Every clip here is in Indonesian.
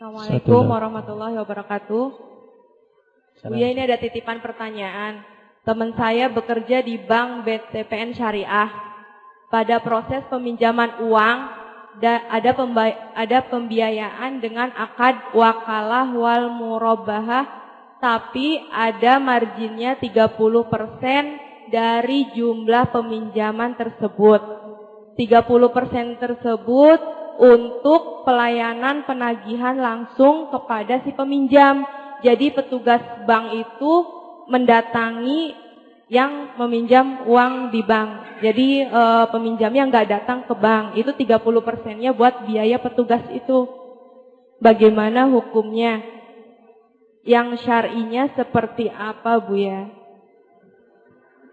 Assalamualaikum warahmatullahi wabarakatuh. Buya ini ada titipan pertanyaan. Teman saya bekerja di Bank BTPN Syariah. Pada proses peminjaman uang, ada, ada pembiayaan dengan akad wakalah wal murabahah, tapi ada marginnya 30% dari jumlah peminjaman tersebut. 30% tersebut untuk pelayanan penagihan langsung kepada si peminjam. Jadi petugas bank itu mendatangi yang meminjam uang di bank. Jadi e, peminjamnya nggak datang ke bank. Itu 30 persennya buat biaya petugas itu. Bagaimana hukumnya? Yang syar'inya seperti apa Bu ya?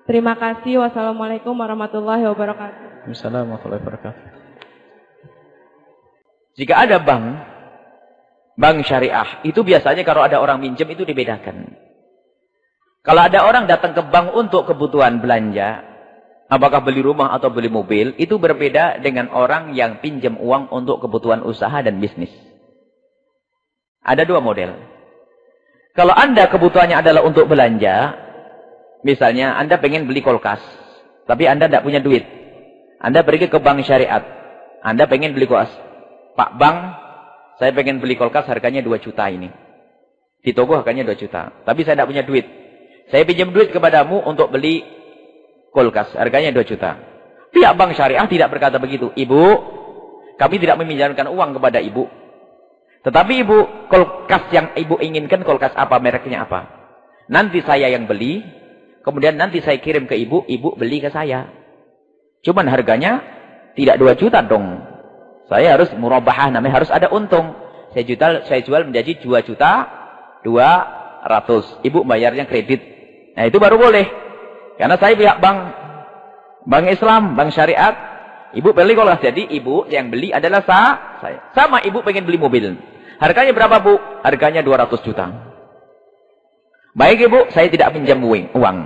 Terima kasih. Wassalamualaikum warahmatullahi wabarakatuh. Assalamualaikum warahmatullahi wabarakatuh. Jika ada bank, bank syariah, itu biasanya kalau ada orang minjem itu dibedakan. Kalau ada orang datang ke bank untuk kebutuhan belanja, apakah beli rumah atau beli mobil, itu berbeda dengan orang yang pinjam uang untuk kebutuhan usaha dan bisnis. Ada dua model. Kalau Anda kebutuhannya adalah untuk belanja, misalnya Anda pengen beli kulkas, tapi Anda tidak punya duit. Anda pergi ke bank syariat, Anda pengen beli kulkas, Pak Bang, saya pengen beli kulkas harganya 2 juta ini. Di toko harganya 2 juta. Tapi saya tidak punya duit. Saya pinjam duit kepadamu untuk beli kulkas. Harganya 2 juta. Pihak bank syariah tidak berkata begitu. Ibu, kami tidak meminjamkan uang kepada ibu. Tetapi ibu, kulkas yang ibu inginkan, kulkas apa, mereknya apa. Nanti saya yang beli, kemudian nanti saya kirim ke ibu, ibu beli ke saya. Cuman harganya tidak 2 juta dong. Saya harus murabahah, namanya harus ada untung. Saya jual, saya jual menjadi 2 juta 200. Ibu bayarnya kredit. Nah itu baru boleh. Karena saya pihak bank, bank Islam, bank syariat. Ibu beli kalau jadi ibu yang beli adalah sa, saya. Sama ibu pengen beli mobil. Harganya berapa bu? Harganya 200 juta. Baik ibu, saya tidak pinjam uang.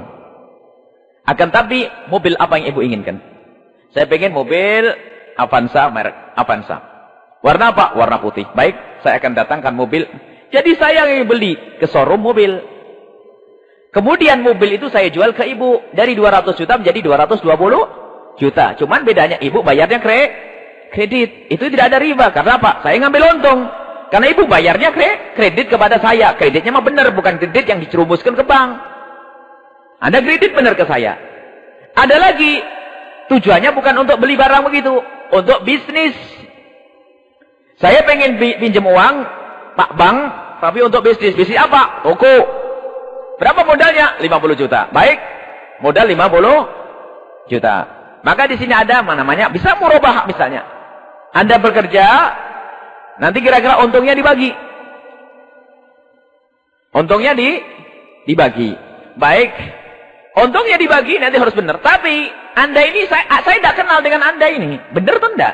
Akan tapi mobil apa yang ibu inginkan? Saya pengen mobil Avanza merek Avanza. Warna apa? Warna putih. Baik, saya akan datangkan mobil. Jadi saya yang beli ke showroom mobil. Kemudian mobil itu saya jual ke ibu. Dari 200 juta menjadi 220 juta. Cuman bedanya ibu bayarnya kre kredit. Itu tidak ada riba. Karena apa? Saya ngambil untung. Karena ibu bayarnya kre kredit kepada saya. Kreditnya mah benar. Bukan kredit yang dicerumuskan ke bank. Anda kredit benar ke saya. Ada lagi. Tujuannya bukan untuk beli barang begitu untuk bisnis. Saya pengen pinjam uang, Pak Bang, tapi untuk bisnis. Bisnis apa? Toko. Berapa modalnya? 50 juta. Baik. Modal 50 juta. Maka di sini ada mana namanya bisa merubah misalnya. Anda bekerja, nanti kira-kira untungnya dibagi. Untungnya di dibagi. Baik. Untungnya dibagi nanti harus benar. Tapi anda ini, saya saya tidak kenal dengan Anda ini. Benar atau tidak?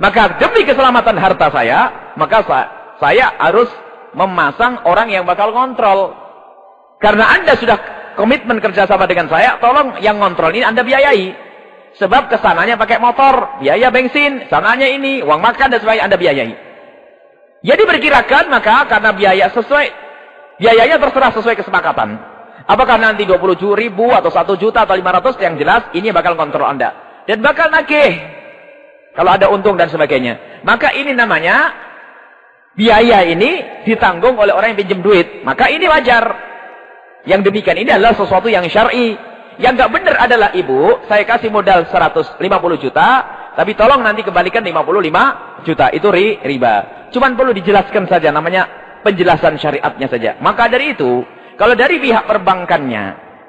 Maka demi keselamatan harta saya, maka saya, saya harus memasang orang yang bakal kontrol. Karena Anda sudah komitmen kerjasama dengan saya, tolong yang kontrol ini Anda biayai. Sebab ke sananya pakai motor, biaya bensin, sananya ini, uang makan dan sebagainya Anda biayai. Jadi berkirakan maka karena biaya sesuai, biayanya terserah sesuai kesepakatan. Apakah nanti 20 ribu atau 1 juta atau 500 yang jelas ini bakal kontrol Anda. Dan bakal nagih. Kalau ada untung dan sebagainya. Maka ini namanya biaya ini ditanggung oleh orang yang pinjam duit. Maka ini wajar. Yang demikian ini adalah sesuatu yang syar'i. Yang gak benar adalah ibu, saya kasih modal 150 juta, tapi tolong nanti kembalikan 55 juta. Itu ri, riba. Cuman perlu dijelaskan saja namanya penjelasan syariatnya saja. Maka dari itu, kalau dari pihak perbankannya,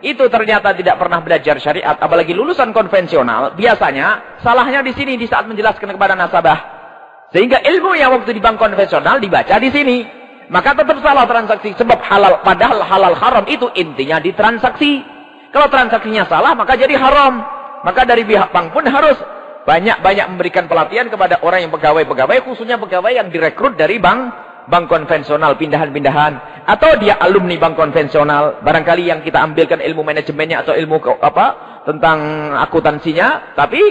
itu ternyata tidak pernah belajar syariat, apalagi lulusan konvensional, biasanya salahnya di sini di saat menjelaskan kepada nasabah. Sehingga ilmu yang waktu di bank konvensional dibaca di sini. Maka tetap salah transaksi. Sebab halal, padahal halal haram itu intinya di transaksi. Kalau transaksinya salah, maka jadi haram. Maka dari pihak bank pun harus banyak-banyak memberikan pelatihan kepada orang yang pegawai-pegawai, khususnya pegawai yang direkrut dari bank bank konvensional, pindahan-pindahan. Atau dia alumni bank konvensional. Barangkali yang kita ambilkan ilmu manajemennya atau ilmu apa tentang akuntansinya. Tapi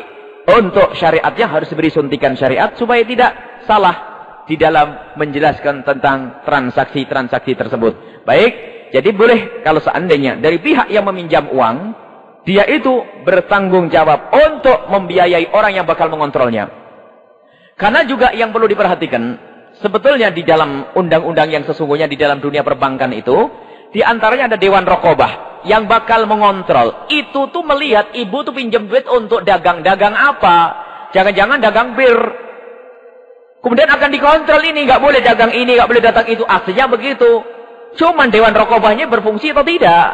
untuk syariatnya harus beri suntikan syariat supaya tidak salah. di dalam menjelaskan tentang transaksi-transaksi tersebut. Baik, jadi boleh kalau seandainya dari pihak yang meminjam uang, dia itu bertanggung jawab untuk membiayai orang yang bakal mengontrolnya. Karena juga yang perlu diperhatikan, sebetulnya di dalam undang-undang yang sesungguhnya di dalam dunia perbankan itu, di antaranya ada Dewan Rokobah yang bakal mengontrol. Itu tuh melihat ibu tuh pinjam duit untuk dagang-dagang apa. Jangan-jangan dagang bir. Kemudian akan dikontrol ini, nggak boleh dagang ini, nggak boleh datang itu. Aslinya begitu. Cuman Dewan Rokobahnya berfungsi atau tidak?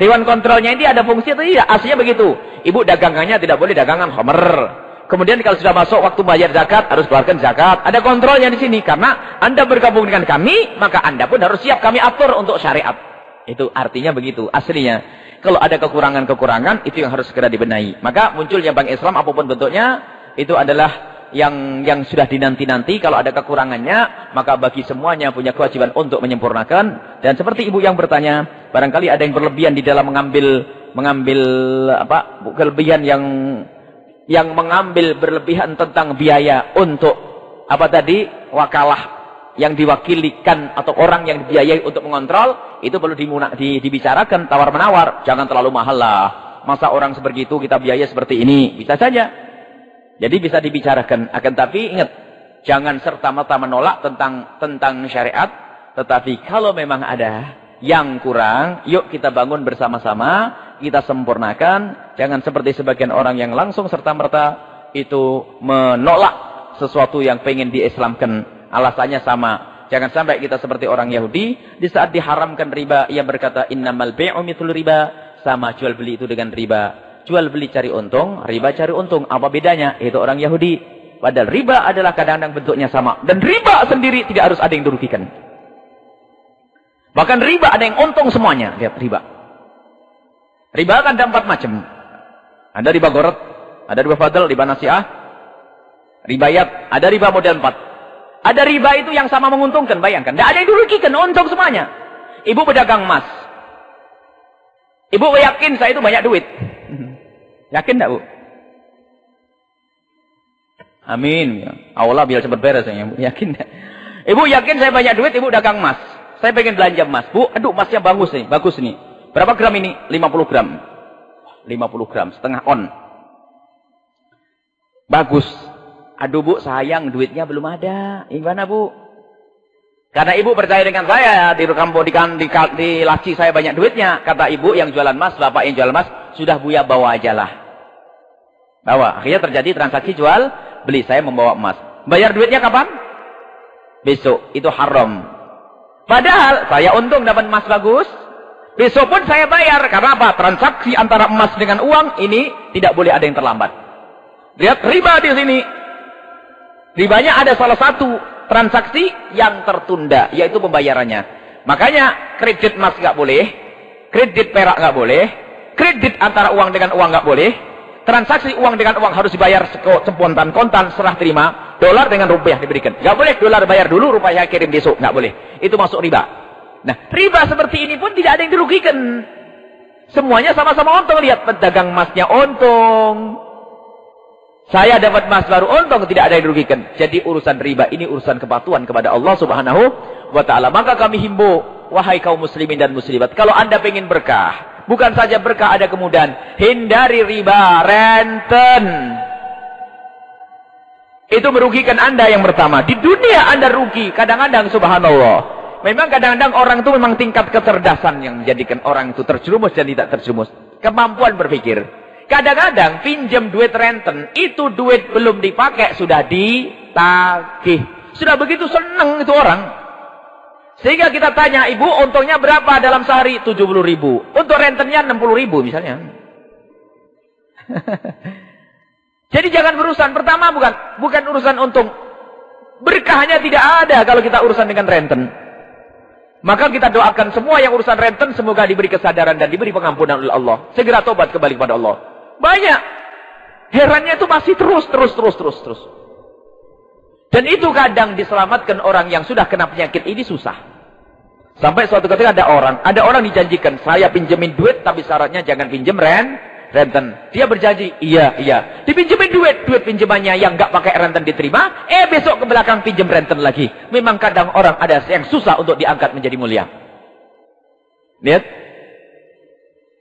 Dewan kontrolnya ini ada fungsi atau tidak? Aslinya begitu. Ibu dagangannya tidak boleh dagangan homer. Kemudian kalau sudah masuk waktu bayar zakat, harus keluarkan zakat. Ada kontrolnya di sini. Karena Anda bergabung dengan kami, maka Anda pun harus siap kami atur untuk syariat. Itu artinya begitu. Aslinya. Kalau ada kekurangan-kekurangan, itu yang harus segera dibenahi. Maka munculnya Bank Islam, apa pun bentuknya, itu adalah yang yang sudah dinanti-nanti kalau ada kekurangannya maka bagi semuanya punya kewajiban untuk menyempurnakan dan seperti ibu yang bertanya barangkali ada yang berlebihan di dalam mengambil mengambil apa kelebihan yang yang mengambil berlebihan tentang biaya untuk apa tadi wakalah yang diwakilikan atau orang yang dibiayai untuk mengontrol itu perlu di, dibicarakan tawar menawar jangan terlalu mahal lah masa orang seperti itu kita biaya seperti ini bisa saja jadi bisa dibicarakan. Akan tapi ingat, jangan serta-merta menolak tentang tentang syariat. Tetapi kalau memang ada yang kurang, yuk kita bangun bersama-sama, kita sempurnakan. Jangan seperti sebagian orang yang langsung serta-merta itu menolak sesuatu yang pengen diislamkan. Alasannya sama. Jangan sampai kita seperti orang Yahudi. Di saat diharamkan riba, ia berkata, Innamal bi'u mithul riba. Sama jual beli itu dengan riba jual beli cari untung, riba cari untung. Apa bedanya? Itu orang Yahudi. Padahal riba adalah kadang-kadang bentuknya sama. Dan riba sendiri tidak harus ada yang dirugikan. Bahkan riba ada yang untung semuanya. Lihat riba. Riba kan ada empat macam. Ada riba gorot, ada riba fadl, riba nasiah, ribayat, ada riba model empat. Ada riba itu yang sama menguntungkan, bayangkan. Tidak ada yang dirugikan, untung semuanya. Ibu pedagang emas. Ibu yakin saya itu banyak duit. Yakin tidak bu? Amin. Allah biar cepat beres ya. Yakin tidak? Ibu yakin saya banyak duit, ibu dagang emas. Saya pengen belanja emas. Bu, aduh emasnya bagus nih, bagus nih. Berapa gram ini? 50 gram. 50 gram, setengah on. Bagus. Aduh bu, sayang duitnya belum ada. Gimana bu? Karena ibu percaya dengan saya, di kampung di, di, di laci saya banyak duitnya. Kata ibu yang jualan emas, bapak yang jualan emas, sudah buya bawa aja lah. Bawa. Akhirnya terjadi transaksi jual beli. Saya membawa emas. Bayar duitnya kapan? Besok. Itu haram. Padahal saya untung dapat emas bagus. Besok pun saya bayar. Karena apa? Transaksi antara emas dengan uang ini tidak boleh ada yang terlambat. Lihat riba di sini. Ribanya ada salah satu transaksi yang tertunda. Yaitu pembayarannya. Makanya kredit emas nggak boleh. Kredit perak nggak boleh. Kredit antara uang dengan uang nggak boleh transaksi uang dengan uang harus dibayar spontan kontan serah terima dolar dengan rupiah diberikan. Nggak boleh dolar bayar dulu rupiah kirim besok. Nggak boleh. Itu masuk riba. Nah riba seperti ini pun tidak ada yang dirugikan. Semuanya sama-sama untung. Lihat pedagang emasnya untung. Saya dapat emas baru untung. Tidak ada yang dirugikan. Jadi urusan riba ini urusan kepatuhan kepada Allah subhanahu wa ta'ala. Maka kami himbau wahai kaum muslimin dan muslimat kalau anda ingin berkah Bukan saja berkah ada kemudahan. Hindari riba, renten. Itu merugikan anda yang pertama. Di dunia anda rugi. Kadang-kadang subhanallah. Memang kadang-kadang orang itu memang tingkat kecerdasan yang menjadikan orang itu terjerumus dan tidak terjerumus. Kemampuan berpikir. Kadang-kadang pinjam duit renten. Itu duit belum dipakai sudah ditagih. Sudah begitu senang itu orang. Sehingga kita tanya, ibu untungnya berapa dalam sehari? 70 ribu. Untuk rentennya 60 ribu misalnya. Jadi jangan berurusan. Pertama bukan bukan urusan untung. Berkahnya tidak ada kalau kita urusan dengan renten. Maka kita doakan semua yang urusan renten semoga diberi kesadaran dan diberi pengampunan oleh Allah. Segera tobat kembali kepada Allah. Banyak. Herannya itu masih terus, terus, terus, terus, terus. Dan itu kadang diselamatkan orang yang sudah kena penyakit ini susah. Sampai suatu ketika ada orang, ada orang dijanjikan, saya pinjemin duit tapi syaratnya jangan pinjem ren, renten. Dia berjanji, iya, iya. Dipinjemin duit, duit pinjamannya yang nggak pakai renten diterima. Eh besok ke belakang pinjam renten lagi. Memang kadang orang ada yang susah untuk diangkat menjadi mulia. Lihat.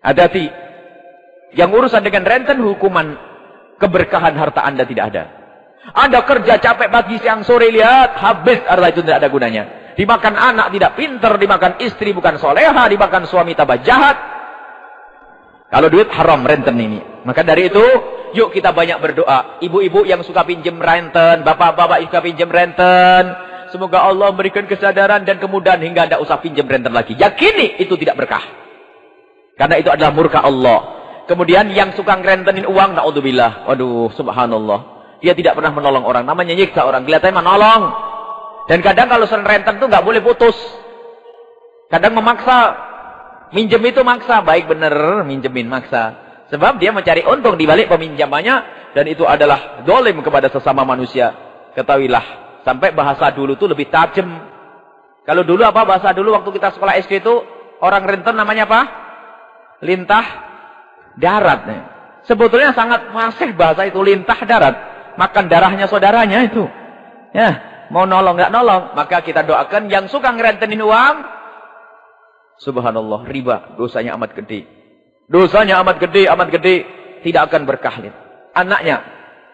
Hati-hati. Yang urusan dengan renten hukuman keberkahan harta anda tidak ada. Anda kerja capek pagi siang sore lihat habis harta itu tidak ada gunanya. Dimakan anak tidak pinter, dimakan istri bukan soleha, dimakan suami tambah jahat. Kalau duit haram renten ini. Maka dari itu, yuk kita banyak berdoa. Ibu-ibu yang suka pinjem renten, bapak-bapak yang suka pinjem renten. Semoga Allah memberikan kesadaran dan kemudahan hingga tidak usah pinjem renten lagi. Yakini itu tidak berkah. Karena itu adalah murka Allah. Kemudian yang suka ngerentenin uang, na'udzubillah. Waduh, subhanallah. Dia tidak pernah menolong orang. Namanya nyiksa orang. Kelihatannya menolong. Dan kadang kalau sering renten itu nggak boleh putus. Kadang memaksa. Minjem itu maksa. Baik benar minjemin maksa. Sebab dia mencari untung di balik peminjamannya. Dan itu adalah dolim kepada sesama manusia. Ketahuilah. Sampai bahasa dulu itu lebih tajam. Kalau dulu apa bahasa dulu waktu kita sekolah SD itu. Orang renten namanya apa? Lintah darat. Sebetulnya sangat fasih bahasa itu. Lintah darat. Makan darahnya saudaranya itu. Ya. Mau nolong nggak nolong. Maka kita doakan yang suka ngerentenin uang. Subhanallah. Riba. Dosanya amat gede. Dosanya amat gede. Amat gede. Tidak akan berkah. Anaknya.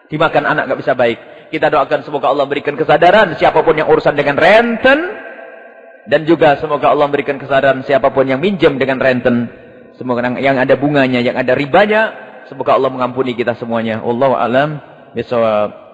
Dimakan anak nggak bisa baik. Kita doakan semoga Allah berikan kesadaran. Siapa pun yang urusan dengan renten. Dan juga semoga Allah berikan kesadaran. Siapa pun yang minjem dengan renten. Semoga yang ada bunganya. Yang ada ribanya. Semoga Allah mengampuni kita semuanya. Wallahu alam. Bisawab.